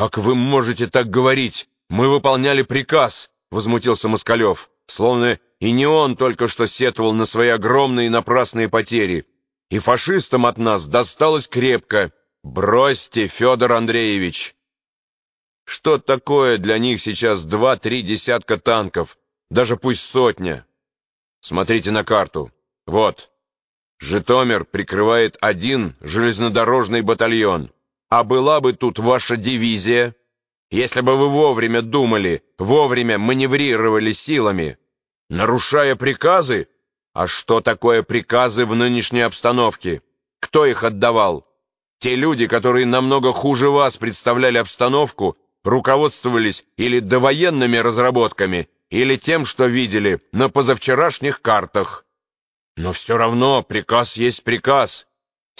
«Как вы можете так говорить? Мы выполняли приказ!» — возмутился Москалев, словно и не он только что сетовал на свои огромные напрасные потери. И фашистам от нас досталось крепко. Бросьте, Федор Андреевич! Что такое для них сейчас два-три десятка танков, даже пусть сотня? Смотрите на карту. Вот. Житомир прикрывает один железнодорожный батальон. А была бы тут ваша дивизия, если бы вы вовремя думали, вовремя маневрировали силами, нарушая приказы? А что такое приказы в нынешней обстановке? Кто их отдавал? Те люди, которые намного хуже вас представляли обстановку, руководствовались или довоенными разработками, или тем, что видели на позавчерашних картах. Но все равно приказ есть приказ.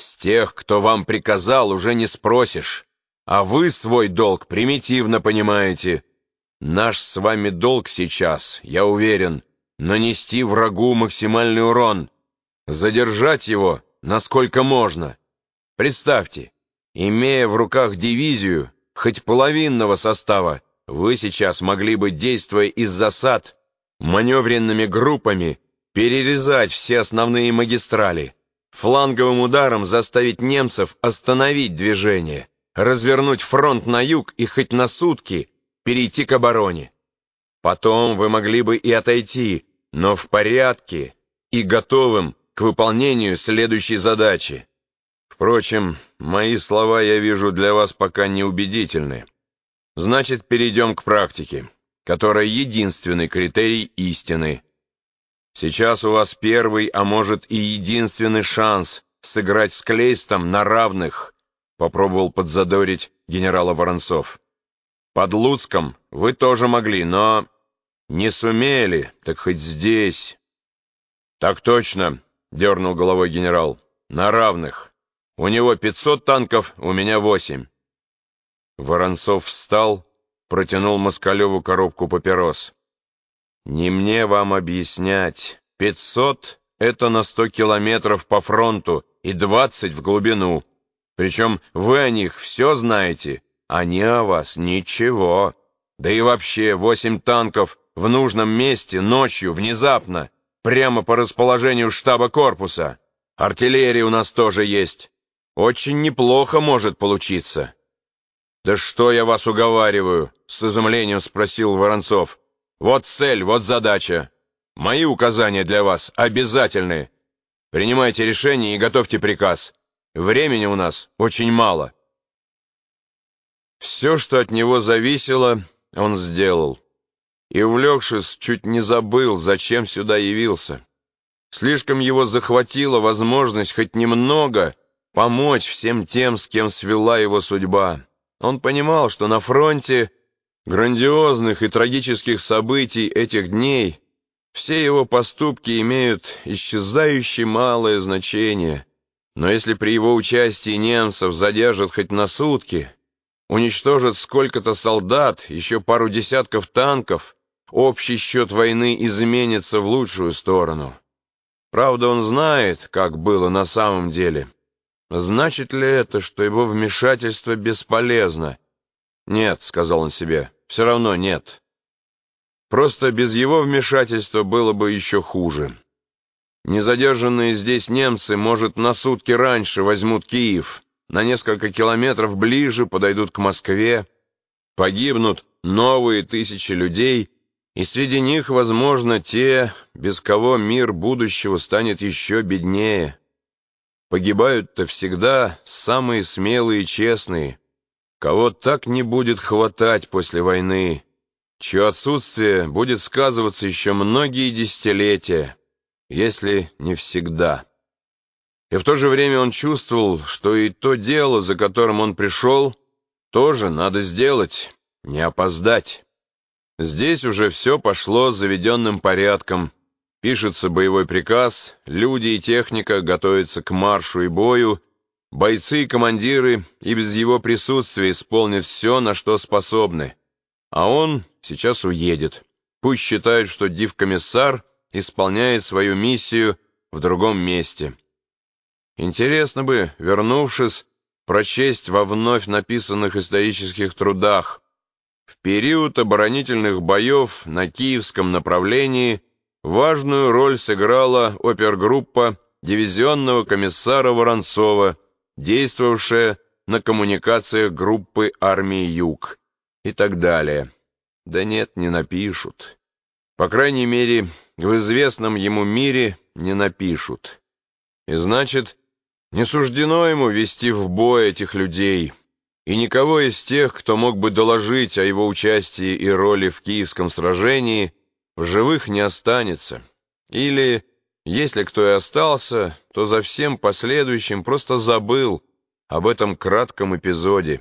С тех, кто вам приказал, уже не спросишь. А вы свой долг примитивно понимаете. Наш с вами долг сейчас, я уверен, нанести врагу максимальный урон, задержать его насколько можно. Представьте, имея в руках дивизию, хоть половинного состава, вы сейчас могли бы, действуя из засад, маневренными группами, перерезать все основные магистрали, фланговым ударом заставить немцев остановить движение, развернуть фронт на юг и хоть на сутки перейти к обороне. Потом вы могли бы и отойти, но в порядке и готовым к выполнению следующей задачи. Впрочем, мои слова, я вижу, для вас пока неубедительны. Значит, перейдем к практике, которая единственный критерий истины. Сейчас у вас первый, а может и единственный шанс сыграть с Клейстом на равных, попробовал подзадорить генерала Воронцов. Под Луцком вы тоже могли, но не сумели, так хоть здесь. Так точно, дернул головой генерал, на равных. У него пятьсот танков, у меня восемь. Воронцов встал, протянул Москалеву коробку папирос. «Не мне вам объяснять. Пятьсот — это на сто километров по фронту и двадцать в глубину. Причем вы о них все знаете, они о вас ничего. Да и вообще восемь танков в нужном месте ночью, внезапно, прямо по расположению штаба корпуса. Артиллерия у нас тоже есть. Очень неплохо может получиться». «Да что я вас уговариваю?» — с изумлением спросил Воронцов. «Вот цель, вот задача. Мои указания для вас обязательны. Принимайте решение и готовьте приказ. Времени у нас очень мало». Все, что от него зависело, он сделал. И, увлекшись, чуть не забыл, зачем сюда явился. Слишком его захватила возможность хоть немного помочь всем тем, с кем свела его судьба. Он понимал, что на фронте грандиозных и трагических событий этих дней все его поступки имеют исчезающее малое значение. Но если при его участии немцев задержат хоть на сутки, уничтожат сколько-то солдат, еще пару десятков танков, общий счет войны изменится в лучшую сторону. Правда, он знает, как было на самом деле. Значит ли это, что его вмешательство бесполезно? Нет, сказал он себе, все равно нет. Просто без его вмешательства было бы еще хуже. Незадержанные здесь немцы, может, на сутки раньше возьмут Киев, на несколько километров ближе подойдут к Москве, погибнут новые тысячи людей, и среди них, возможно, те, без кого мир будущего станет еще беднее. Погибают-то всегда самые смелые и честные, кого так не будет хватать после войны, чье отсутствие будет сказываться еще многие десятилетия, если не всегда. И в то же время он чувствовал, что и то дело, за которым он пришел, тоже надо сделать, не опоздать. Здесь уже все пошло заведенным порядком, Пишется боевой приказ, люди и техника готовятся к маршу и бою, бойцы и командиры и без его присутствия исполнят все, на что способны. А он сейчас уедет. Пусть считают, что див-комиссар исполняет свою миссию в другом месте. Интересно бы, вернувшись, прочесть во вновь написанных исторических трудах. В период оборонительных боев на киевском направлении важную роль сыграла опергруппа дивизионного комиссара Воронцова, действовавшая на коммуникациях группы армии Юг и так далее. Да нет, не напишут. По крайней мере, в известном ему мире не напишут. И значит, не суждено ему вести в бой этих людей, и никого из тех, кто мог бы доложить о его участии и роли в киевском сражении, в живых не останется. Или, если кто и остался, то за всем последующим просто забыл об этом кратком эпизоде.